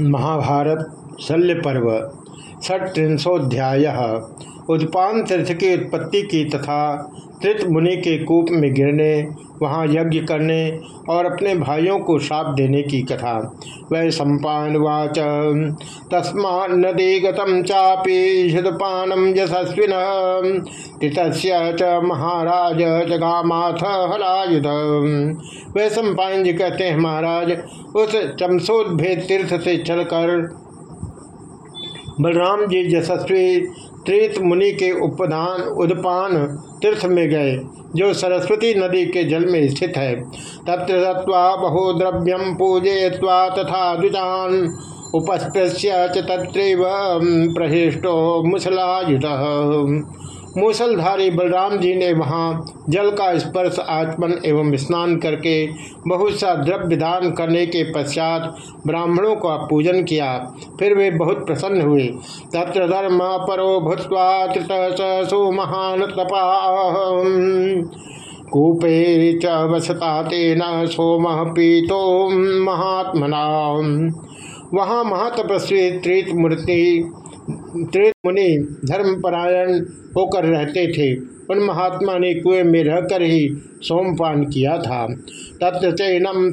महाभारत शल्य पर्व षट्रिंशोध्याय उत्पान तीर्थ की उत्पत्ति की तथा त्रित मुनि के कूप में गिरने, वहाँ यज्ञ करने और अपने भाइयों को श्राप देने की कथा। वह सम्पावाच तस्मा नदी गतम चापी शुदपानम यशस्विन। तित च महाराज जगामाथ हलायुध। वह सम्पायन जी कहते हैं, महाराज, उस चमसोद्भेद तीर्थ से चलकर बलराम जी यशस्वी त्रित मुनि के उपदान, उदपान तीर्थ में गए, जो सरस्वती नदी के जल में स्थित है। तत्र दत्वा बहुद्रव्यम पूजे तथा द्विजान उपस्पृश्य तत्र प्रहिष्टो मुसलायुध। मूसलधारी बलराम जी ने वहाँ जल का स्पर्श, आचमन एवं स्नान करके बहुत सा द्रव्य दान करने के पश्चात ब्राह्मणों का पूजन किया। फिर वे बहुत प्रसन्न हुए। तत्र धर्म परो भूतवा महान तपा कूपे च वसता तेन सोम पीतो महात्मना वहाँ महातपस्वी त्रित मूर्ति त्रित मुनि धर्मपरायण होकर रहते थे उन महात्मा ने कुएँ में रहकर ही सोमपान किया था। तत्र चैनम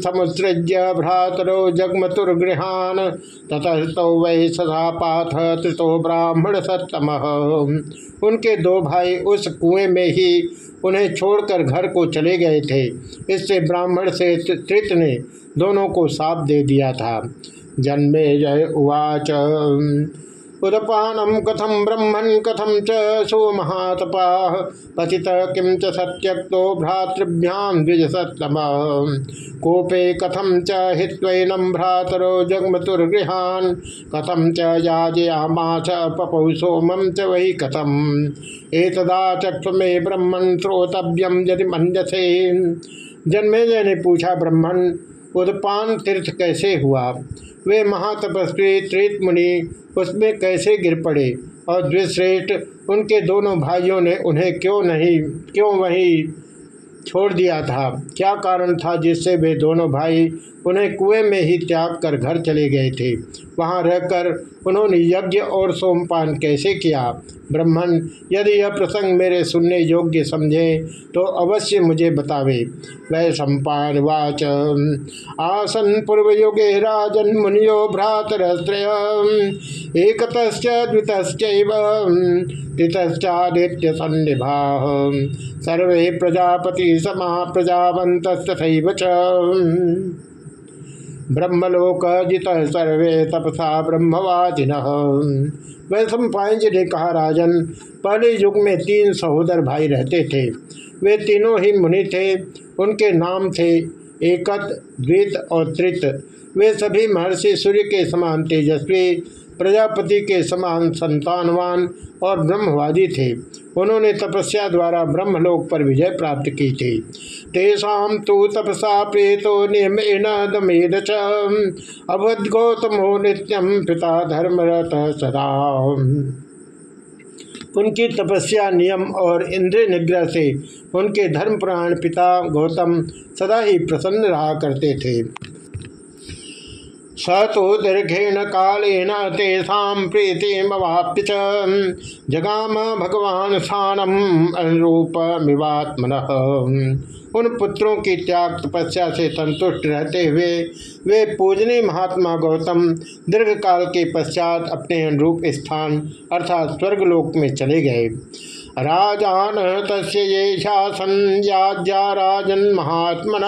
भ्रातरो जगमतुर्गृहान ततः तो वै सदा पाथ त्रितो ब्राह्मण सत्तम उनके दो भाई उस कुएँ में ही उन्हें छोड़कर घर को चले गए थे। इससे ब्राह्मण से त्रित ने दोनों को साप दे दिया था। जन्मे जय उवाच। उदपानम कथम ब्रह्मण कथम च सो महातपा पति किम च सत्यक्तो भ्रातृभ्याम द्विज सत्तम कोपे कथम च हित्वैनम भ्रातरो जगमतुर्गृहान? कथम च याजयामा च पपौ सोमम च वही कथम? एतदा चक्ष में ब्रह्मण श्रोतव्यम यदि मंजसे जन्मेजय ने पूछा ब्रह्मण उदपान तीर्थ कैसे हुआ? वे महातपस्वी त्रित मुनि उसमें कैसे गिर पड़े? और द्विश्रेष्ठ उनके दोनों भाइयों ने उन्हें क्यों नहीं, क्यों वहीं छोड़ दिया था। क्या कारण था जिससे वे दोनों भाई उन्हें कुएँ में ही त्याग कर घर चले गए थे? वहाँ रहकर उन्होंने यज्ञ और सोमपान कैसे किया? ब्रह्मण, यदि यह प्रसंग मेरे सुनने योग्य समझे तो अवश्य मुझे बतावे। वह सम्पान वाच। आसन पूर्व युगे राजन मुनियो भ्रातरस्त्रय एक द्वितश्चादित्य सन्निभा सर्वे प्रजापति समा प्रजावंत ब्रह्मलोक जित सर्वे तपसा ब्रह्मवाचिन वैश्व पाँच ने कहा राजन पहले युग में तीन सहोदर भाई रहते थे। वे तीनों ही मुनि थे। उनके नाम थे एकत द्वित और त्रित। वे सभी महर्षि सूर्य के समान तेजस्वी। प्रजापति के समान संतानवान और ब्रह्मवादी थे। उन्होंने तपस्या द्वारा ब्रह्मलोक पर विजय प्राप्त की थी। तेषा तो तपसा प्रेतो नियम दमेद अवध गौतमो नित्यम पिता धर्मरत सदा। उनकी तपस्या नियम और इंद्रिय निग्रह से उनके धर्मप्राण पिता गौतम सदा ही प्रसन्न रहा करते थे। स तो दीर्घेण कालेन तेषा जगाम भगवान स्थानम अनुरूप मिवात्मन उन पुत्रों की त्याग तपस्या से संतुष्ट रहते हुए वे पूजनी महात्मा गौतम दीर्घ काल के पश्चात अपने अनुरूप स्थान अर्थात स्वर्गलोक में चले गए। राजान तस्सन राजन महात्मन।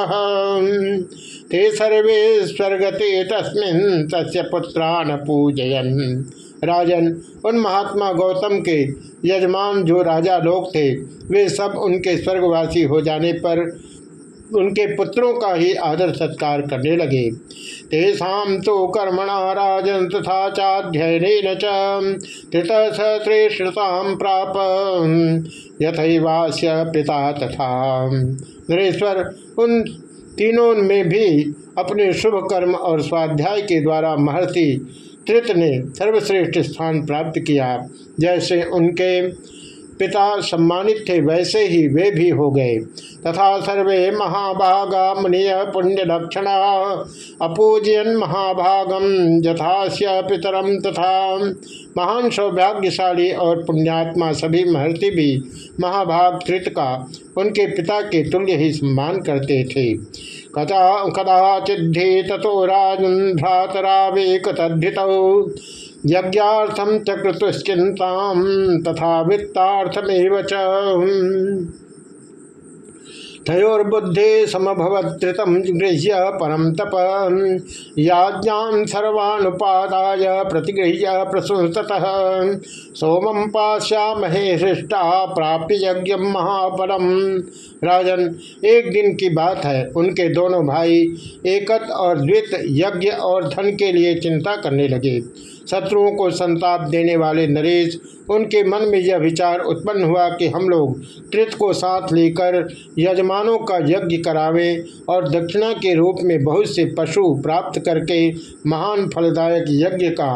ते सर्वे स्वर्गते तस्मिन् तस्य पुत्रान पूजयन। राजन, उन महात्मा गौतम के यजमान जो राजा लोग थे, वे सब उनके स्वर्गवासी हो जाने पर उनके पुत्रों का ही आदर सत्कार करने लगे। तेषा तो कर्मणा राजन तथा चाध्ययन चृत श्रेष्ठता प्राप, यथवास्य पिता तथा। नरेश्वर, उन तीनों में भी अपने शुभ कर्म और स्वाध्याय के द्वारा महर्षि तृत ने सर्वश्रेष्ठ स्थान प्राप्त किया। जैसे उनके पिता सम्मानित थे, वैसे ही वे भी हो गए। तथा सर्वे महाभागा मुनिय पुण्य लक्षण, अपूजयन महाभागम यथास्य पितरम तथा महान सौभाग्यशाली और पुण्यात्मा सभी महर्षि भी महाभाग कृत का उनके पिता के तुल्य ही सम्मान करते थे। कदा कदाचिद्धि तथो राजन भ्रातरावेक तद्धित यज्ञार्थम च कृतुश्चिंता तथा वित्तार्थमेव च। तयोर्बुद्धि समभवत्रितम गृह्य परम तप। याज्ञान सर्वानुपादाय प्रतिगृह्य प्रसुत सोमं पाश्यामहे हृष्टा प्राप्य यज्ञ महापरम राजन, एक दिन की बात है। उनके दोनों भाई एकत और द्वित यज्ञ और धन के लिए चिंता करने लगे। शत्रुओं को संताप देने वाले नरेश, उनके मन में यह विचार उत्पन्न हुआ कि हम लोग कृत को साथ लेकर यजमानों का यज्ञ करावे और दक्षिणा के रूप में बहुत से पशु प्राप्त करके महान फलदायक यज्ञ का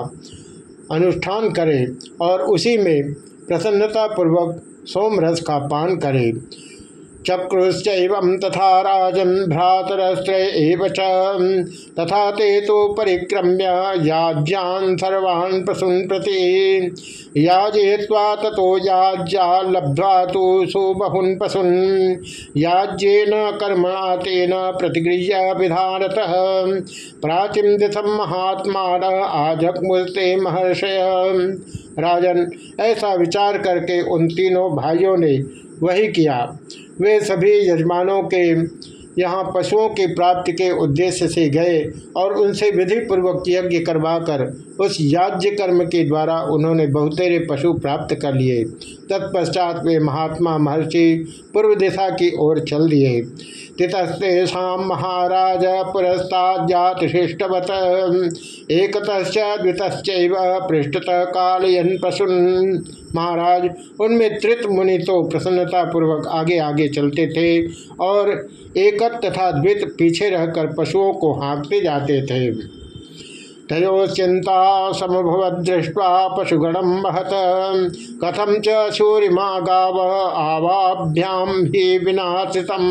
अनुष्ठान करें और उसी में प्रसन्नतापूर्वक सोमरस का पान करें। चक्रुश्च तथा राजन भ्रातरस्त्र तथा ते तो परिक्रम्य याज्ञान सर्वान् प्रसून प्रति याजय्वा तथो याज्ञा लब्ध्वा तो सुबहुन पशुन। याज्येन कर्मणा तेन प्रतिगृह्य विधानत। प्राचीन दिशम महात्मा आजकमुस्ते महर्षय। राजन, ऐसा विचार करके उन तीनों भाइयों ने वही किया। वे सभी यजमानों के यहाँ पशुओं की प्राप्ति के उद्देश्य से गए और उनसे विधि पूर्वक यज्ञ करवाकर उस याज्ञ कर्म के द्वारा उन्होंने बहुतेरे पशु प्राप्त कर लिए। तत्पश्चात वे महात्मा महर्षि पूर्व दिशा की ओर चल दिए। तितस्तेषा महाराज पुरस्ताजातिशिष्टवत एक द्वित पृष्ठत कालयन पशुन महाराज। उनमें त्रित मुनि तो प्रसन्नता पूर्वक आगे आगे चलते थे और एकत तथा द्वित पीछे रहकर पशुओं को हाँकते जाते थे। तयो चिंता समभवत दृष्टवा पशुगणम महत कथम च सूर्यमा गाव आवाभ्याम ही विनाशितम।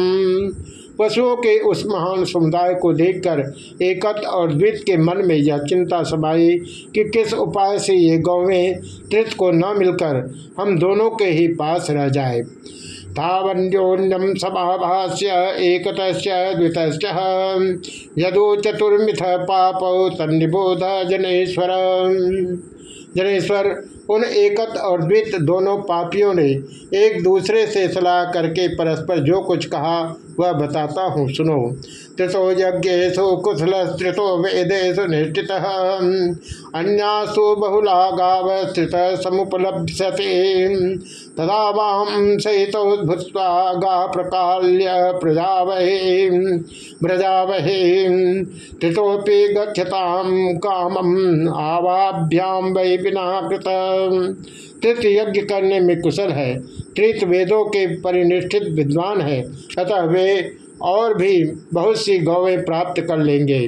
पशुओं के उस महान समुदाय को देखकर एकत और द्वित के मन में यह चिंता समाई कि किस उपाय से ये गौवें त्रित को न मिलकर हम दोनों के ही पास रह जाए। तावन्योन्यम समाभाष्य एक द्वित यदो चतुर्मिथ पाप तन्निबोध जनेश्वर। जनेश्वर उन एकत और द्वित दोनों पापियों ने एक दूसरे से सलाह करके परस्पर जो कुछ कहा, वह बताता हूँ, सुनो। त्रितो यज्ञेशु कुशल स्त्रितो वेदेशु निष्ठित। अन्यासु बहुला गाव स्थित समुपलभ्यते। तदा वाम सहित भूत्वा गा प्रकाल्य प्रजावहे। व्रजावहे त्रितोपि गच्छताम कामम आवाभ्याम वै बिना कृत तीर्थ यज्ञ करने में कुशल है। तीर्थ वेदों के परिनिष्ठित विद्वान है। अतः वे और भी बहुत सी गौवें प्राप्त कर लेंगे।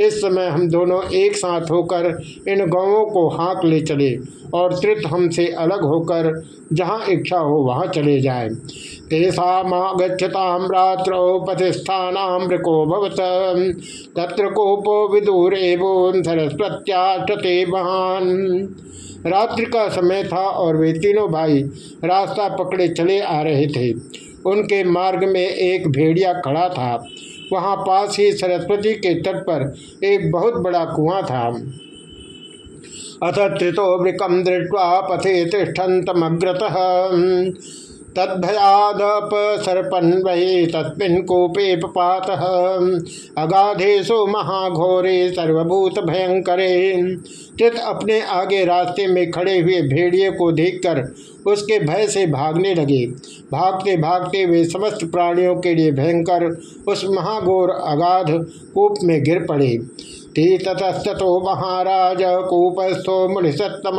इस समय हम दोनों एक साथ होकर इन गौवों को हाँक ले चले और त्रित हमसे अलग होकर जहाँ इच्छा हो वहाँ चले जाए। तेषागछताम रात्रौ पथिस्थानामृको भवत। तत्र कोपो विदूर एवं सरस्वत्याष्टते महान। रात्रि का समय था और वे तीनों भाई रास्ता पकड़े चले आ रहे थे। उनके मार्ग में एक भेड़िया खड़ा था। वहाँ पास ही सरस्वती के तट पर एक बहुत बड़ा कुआँ था। अथ त्रितो वृकम दृष्टवा पथे तिष्ठतमग्रत तद्भयादप सर्पन वही तस्मिन कूपे पपात अगाधेशु महाघोरे सर्वभूत भयंकरे। चित अपने आगे रास्ते में खड़े हुए भेड़िए को देखकर उसके भय से भागने लगे। भागते भागते वे समस्त प्राणियों के लिए भयंकर उस महाघोर अगाध कूप में गिर पड़े। ततस्तो महाराज कूपस्थो मुनिसत्तम।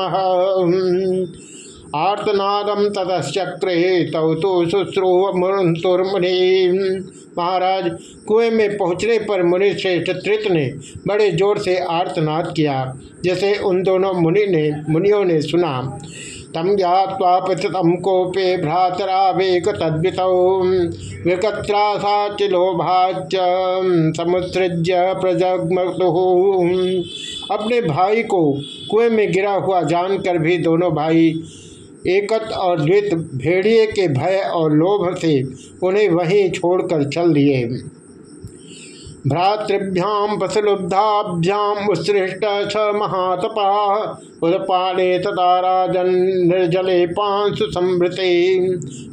आर्तनादम ततश्चक्रे तौ तो शुश्रूवुर्मुनि महाराज, कुएँ में पहुँचने पर मुनि श्रेष्ठ त्रित ने बड़े ज़ोर से आर्तनाद किया, जैसे उन दोनों मुनि ने, मुनियों ने सुना। तम ज्ञावा पतितम कोपे भ्रातरावेक तद्वित। विकत्रासाचिलोभाच समुत्सृज्य प्रजगमतु अपने भाई को कुएँ में गिरा हुआ जानकर भी दोनों भाई एकत और द्वित भेड़िए के भय और लोभ से उन्हें वहीं छोड़कर चल दिए। भ्रातृभ्याम फसलुब्धाभ्याम उत्सृष्ट छ महातपा। उदपाले तथा राजन निर्जले पाँच समृते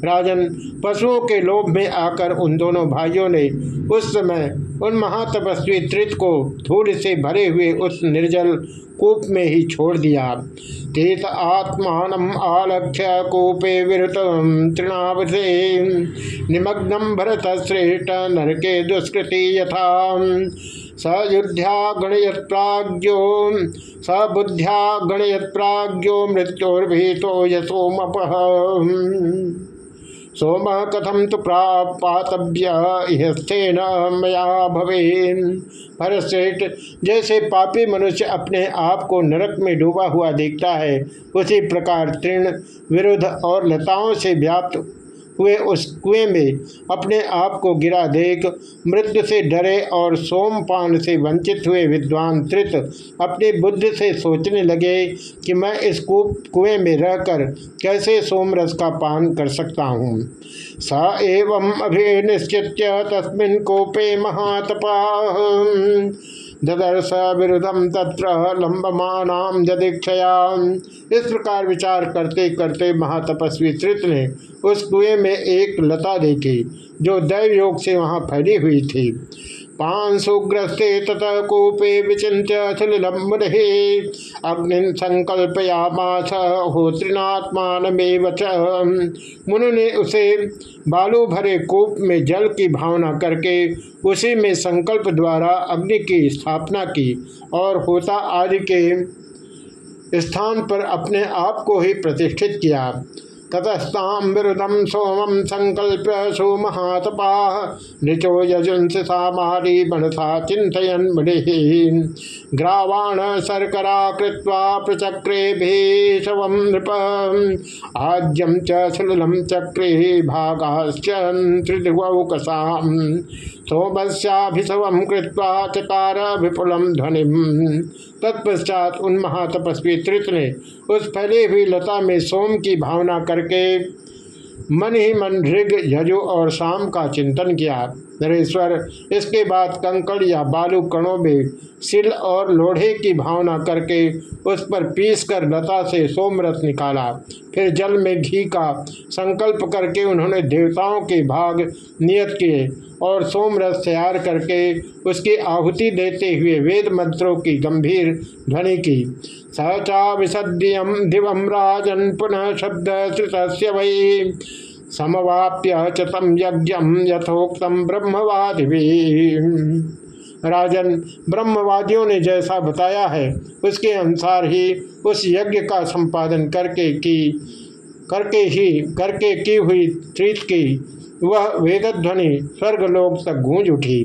राजन, पशुओं के लोभ में आकर उन दोनों भाइयों ने उस समय उन महातपस्वी त्रित को धूल से भरे हुए उस निर्जल कूप में ही छोड़ दिया। तीर्थ आत्मान आलक्ष्य कूपे विरुत तृणावधे निमग्नम भरत श्रेष्ठ नरके दुष्कृति यथा। सयुद्ध्या गणयत प्राज्ञो सबुद्ध्या गणयत प्राज्ञो मृत्योर्भीतो यशोमप सोम कथम तो प्रापातव्य मया भवे भरतश्रेष्ठ जैसे पापी मनुष्य अपने आप को नरक में डूबा हुआ देखता है, उसी प्रकार तृण विरुद्ध और लताओं से व्याप्त हुए उस कुएँ में अपने आप को गिरा देख मृत्यु से डरे और सोमपान से वंचित हुए विद्वान त्रित अपनी बुद्धि से सोचने लगे कि मैं इस कुएँ में रहकर कैसे सोमरस का पान कर सकता हूँ। स एवं अभिनिश्चित तस्मिन कोपे महातपा। ददर्श विरुद्धम तत्र लंबमानाम जदीक्षया इस प्रकार विचार करते करते महातपस्वी त्रित ने उस कुएँ में एक लता देखी, जो दैव योग से वहाँ फैली हुई थी। पांशुग्रस्ते ततः कूपे विचिन्त्य अखिलम्बे अग्नि संकल्पयामास होत्रिनात्मानमेव मुनि ने उसे बालू भरे कूप में जल की भावना करके उसी में संकल्प द्वारा अग्नि की स्थापना की और होता आदि के स्थान पर अपने आप को ही प्रतिष्ठित किया। ततस्ताम विरुदम सोमम संकल्प सुमहातपा। निचो यजुंस सामारी मनसा चिंतन मुनि ग्रावाण शर्करा कृत्वा प्रचक्रे भीषव नृप। आज्यम च सलिलम चक्रे भागाश्च त्रिदिवौकसाम सोमस्याभिषव कृत्वा चकार विपुलम ध्वनि। तत्पश्चात उन महातपस्वी त्रित ने उस फैली हुई लता में सोम की भावना करके मन ही मन ऋग यजु और शाम का चिंतन किया। नरेश्वर, इसके बाद कंकड़ या बालू कणों में सिल और लोढ़े की भावना करके उस पर पीस कर लता से सोमरस निकाला। फिर जल में घी का संकल्प करके उन्होंने देवताओं के भाग नियत किए। और सोमरस तैयार करके उसकी आहुति देते हुए वेद मंत्रों की गंभीर ध्वनि की। सचा विसद्यम दिवम राजन पुनः शब्द वही समवाप्य चतम यज्ञम यथोक्तम ब्रह्मवादि राजन, ब्रह्मवादियों ने जैसा बताया है, उसके अनुसार ही उस यज्ञ का संपादन करके की करके ही, करके की हुई त्रित की, वह वेदध्वनि स्वर्गलोक तक गूंज उठी।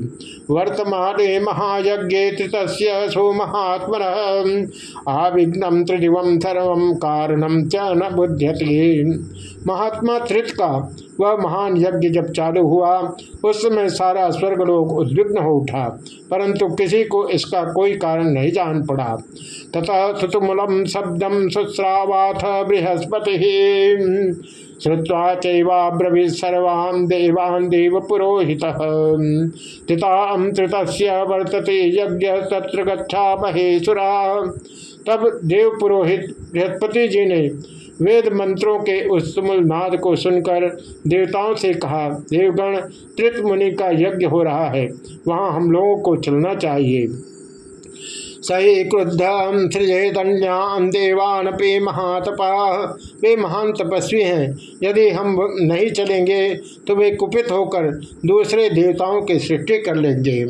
वर्तमान महायज्ञ तृत सो महात्म आविघ्नम त्रिदिव सर्व कारणम च न बुध्यति। महात्मा त्रित का वह महान यज्ञ जब चालू हुआ, उस समय सारा स्वर्गलोक उद्विग्न हो उठा, परंतु किसी को इसका कोई कारण नहीं जान पड़ा। तथा सुतुमूलम शब्दम सुश्रावाथ बृहस्पति। श्रुवा चैवाब्रवी सर्वान् देवान् देव पुरोहित तिताम तृत वर्तते यज्ञ तत्र गच्छा महेश्वरा तब देव पुरोहित बृहस्पति जी ने वेद मंत्रों के उस तुमुल नाद को सुनकर देवताओं से कहा, देवगण त्रित मुनि का यज्ञ हो रहा है। वहाँ हम लोगों को चलना चाहिए। सही क्रुद्ध सृजयतन्यान देवान पे महातपा। वे महान तपस्वी हैं। यदि हम नहीं चलेंगे तो वे कुपित होकर दूसरे देवताओं की सृष्टि कर लेंगे।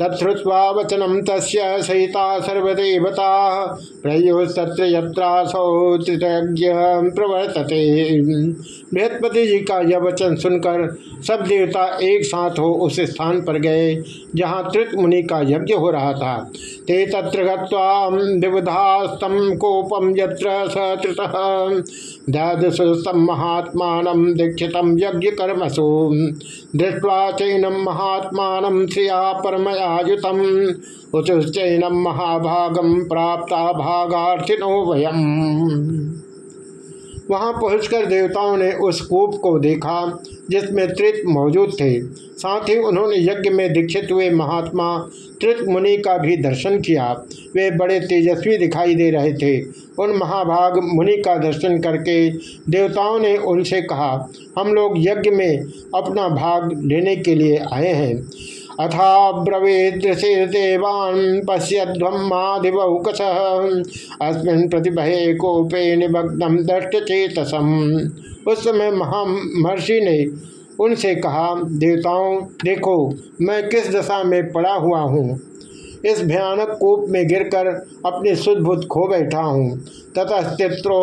तत्वा वचनम तस् सहिता सर्वदेवता। प्रयोस्तत्र यत्रासौ तृतज्ञ प्रवर्तते। बृहस्पति जी का यह वचन सुनकर सब देवता एक साथ हो उस स्थान पर गए, जहाँ तृत मुनि का यज्ञ हो रहा था। ते तत्र विबुधास्तम कोपम यत्र महात्मा दीक्षित यज्ञ कर्मसु दृष्टवा चैनम महात्मा श्रिया परमयायुत। उचुश्चैनम महाभागम प्राप्ता भागार्थिनो वयम। वहाँ पहुंचकर देवताओं ने उस कूप को देखा, जिसमें त्रित मौजूद थे। साथ ही उन्होंने यज्ञ में दीक्षित हुए महात्मा त्रित मुनि का भी दर्शन किया। वे बड़े तेजस्वी दिखाई दे रहे थे। उन महाभाग मुनि का दर्शन करके देवताओं ने उनसे कहा, हम लोग यज्ञ में अपना भाग लेने के लिए आए हैं। अथा ब्रवीदृशिर्देवान् पश्यध्वमादिबहुकश अस्मिन् प्रतिभे कोपे निमग्नम दष्टचेतसम। उस समय महामहर्षि ने उनसे कहा, देवताओं, देखो, मैं किस दशा में पड़ा हुआ हूँ? इस भयानक कूप में गिरकर अपने सुदभुत खो बैठा हूँ। ततस्त्रो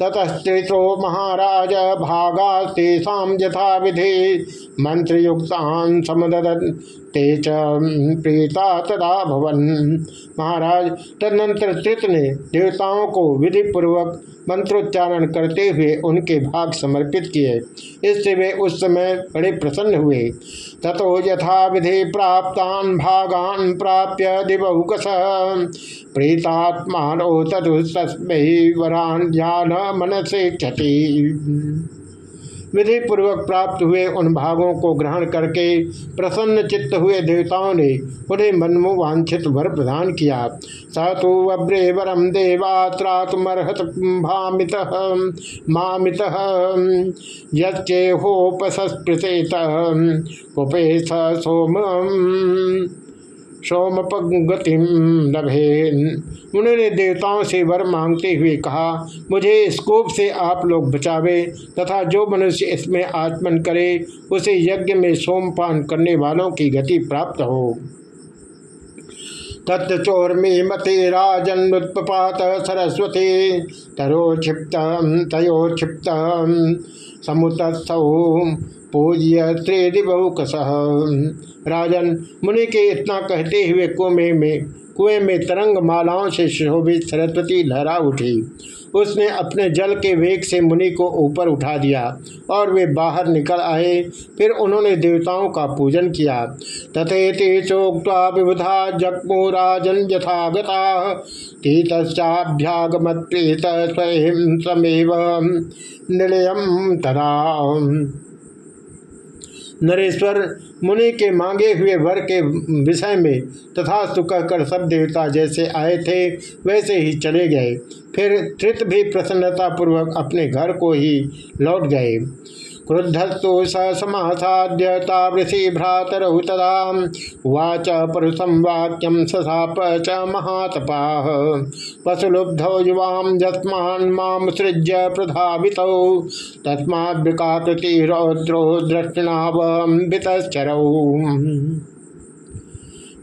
ततस्त्रो महाराज भागा तेषा यथा विधि मंत्रयुक्तान समदत ते प्रीता तदा भवन। महाराज तदनंतर त्रित ने देवताओं को विधि पूर्वक मंत्रोच्चारण करते हुए उनके भाग समर्पित किए। इससे वे उस समय बड़े प्रसन्न हुए। ततो यथा विधि प्राप्तान भागान प्राप्य दिवहुकस प्रीतात्मा तदुस्तस्मै वरान ज्ञान मनसे क्षति विधि पूर्वक प्राप्त हुए उन भागों को ग्रहण करके प्रसन्न चित्त हुए देवताओं ने उन्हें मनमो वांछित वर प्रदान किया। सतु वब्रे वरम देवात्रातमर्हत भामित मामित येहोपसस्पृत उपे सोम सोमपगति लभे उन्होंने देवताओं से वर मांगते हुए कहा, मुझे इस कोप से आप लोग बचावे तथा जो मनुष्य इसमें आत्मन करे, उसे यज्ञ में सोमपान करने वालों की गति प्राप्त हो। तत्चोर्मी मते राजन्नुत्पात सरस्वती तरो क्षिप्त तयो क्षिप्त समुतस्थौ पूज्य त्रेदिबहुकस राजन, मुनि के इतना कहते हुए कुएँ में कुएँ में तरंग मालाओं से शोभित सरस्वती लहरा उठी। उसने अपने जल के वेग से मुनि को ऊपर उठा दिया और वे बाहर निकल आए। फिर उन्होंने देवताओं का पूजन किया। तथेति चोक्ता विबुधा जगमो राजन यथागता। तीतश्चाभ्यागमत प्रेत स्वयं समेव। निलयम तदा। नरेश्वर, मुनि के मांगे हुए वर के विषय में तथा कहकर सब देवता जैसे आए थे, वैसे ही चले गए। फिर त्रित भी प्रसन्नतापूर्वक अपने घर को ही लौट गए। क्रुद्धस्तु स समासाद्य तावृषि भ्रातरहु तदा उवाच परुषम वाक्यम ससाप च महातपा। पशुलुब्धौ युवाम यस्मान माम सृज्य प्रधावितौ। तस्माद्रिकाकृति रौद्रो दृष्टिनावम्बितश्चरौ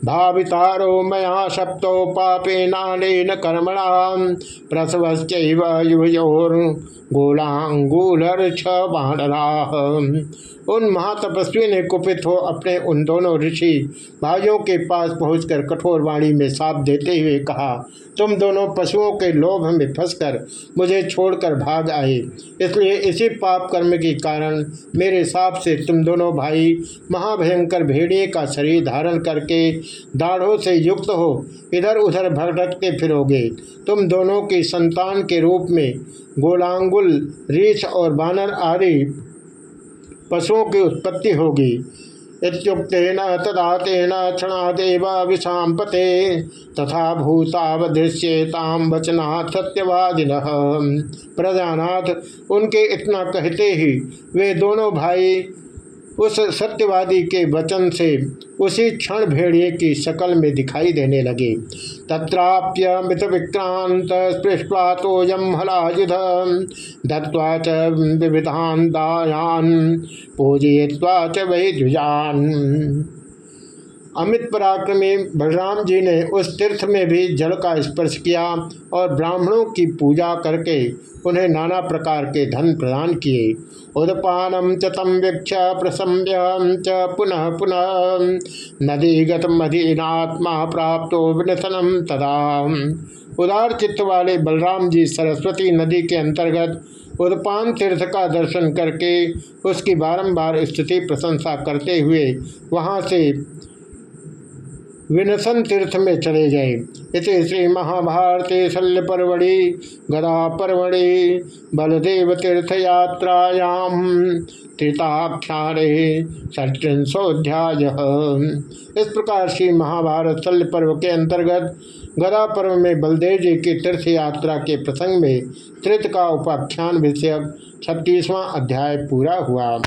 भावितारो मया सप्तो पापे नालेन कर्मणा प्रसवश्चैव छ उन महातपस्वी ने कुपित हो अपने उन दोनों ऋषि भाइयों के पास पहुंचकर कठोर वाणी में साप देते हुए कहा, तुम दोनों पशुओं के लोभ में फंसकर मुझे छोड़कर भाग आए। इसलिए इसी पाप कर्म के कारण मेरे साप से तुम दोनों भाई महाभयंकर भेड़िए का शरीर धारण करके दाढ़ों से युक्त हो इधर उधर भटकते फिरोगे। तुम दोनों की संतान के रूप में गोलांगुल, रीछ और बानर आदि पशुओं की उत्पत्ति होगी। इतुक्न तदा तेन क्षणादेव विषापते तथा भूतावदृश्येताम वचना सत्यवादिन। प्रजानाथ, उनके इतना कहते ही, वे दोनों भाई उस सत्यवादी के वचन से उसी क्षण भेड़िए की शकल में दिखाई देने लगे। तत्राप्य मृत विक्रांत स्पृष्वा तो यम हलायुध। दत्वा च विविधान दायान पूजय्वा च वही द्विजान अमित पराक्रमी बलराम जी ने उस तीर्थ में भी जल का स्पर्श किया और ब्राह्मणों की पूजा करके उन्हें नाना प्रकार के धन प्रदान किए। उदपानम च तम वीक्ष च पुनः पुनः। नदी गतमधीनात्मा प्राप्त विनसनम तदा। उदार चित्त वाले बलराम जी सरस्वती नदी के अंतर्गत उदपान तीर्थ का दर्शन करके उसकी बारंबार स्तुति प्रशंसा करते हुए वहाँ से विनसन तीर्थ में चले गए। इस श्री महाभारती शल्य परवड़ी गदा परवड़ी बलदेव तीर्थ यात्रायाम त्रिताख्यारे षट्रिंशोध्याय इस प्रकार श्री महाभारत शल्य पर्व के अंतर्गत गदा पर्व में बलदेव जी की तीर्थ यात्रा के प्रसंग में त्रित का उपाख्यान विषयक छत्तीसवां अध्याय पूरा हुआ।